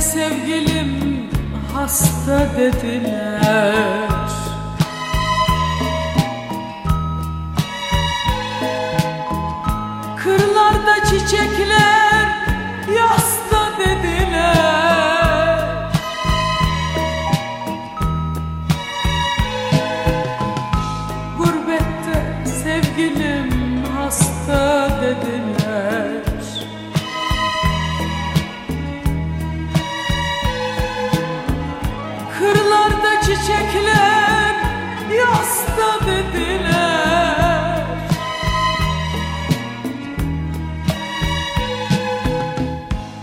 sevgilim hasta dediler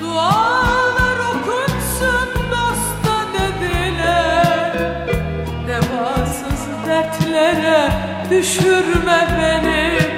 Dualar okunsun dosta dediler Devasız dertlere düşürme beni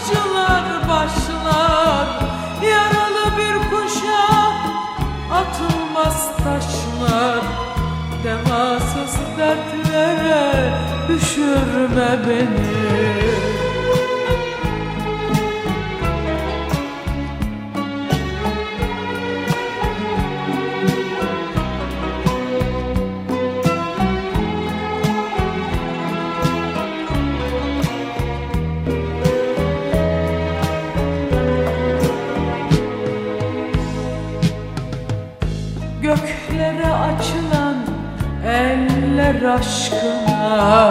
acılar başlar Yaralı bir kuşa atılmaz taşlar. Devasız dertlere düşürme beni eller aşkına.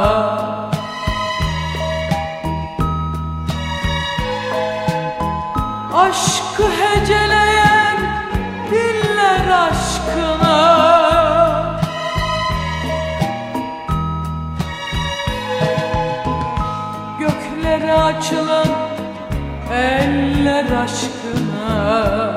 Aşkı heceleyen diller aşkına. Göklere açılan eller aşkına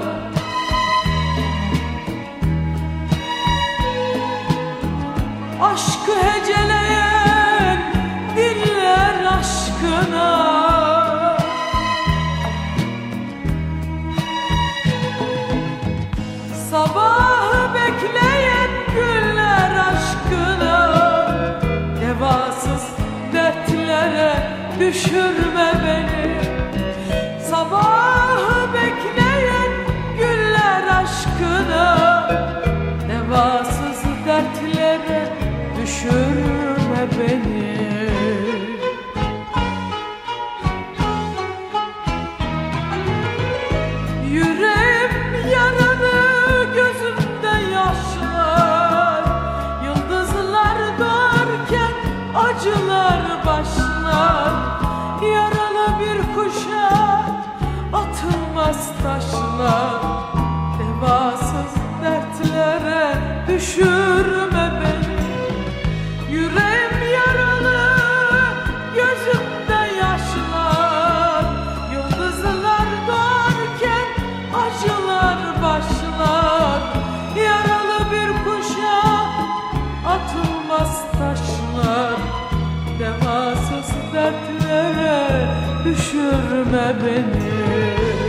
düşürme beni. Sabahı bekleyen güller aşkına başlar Yaralı bir kuşa atılmaz taşlar Devasız dertlere düşürme düşürme beni.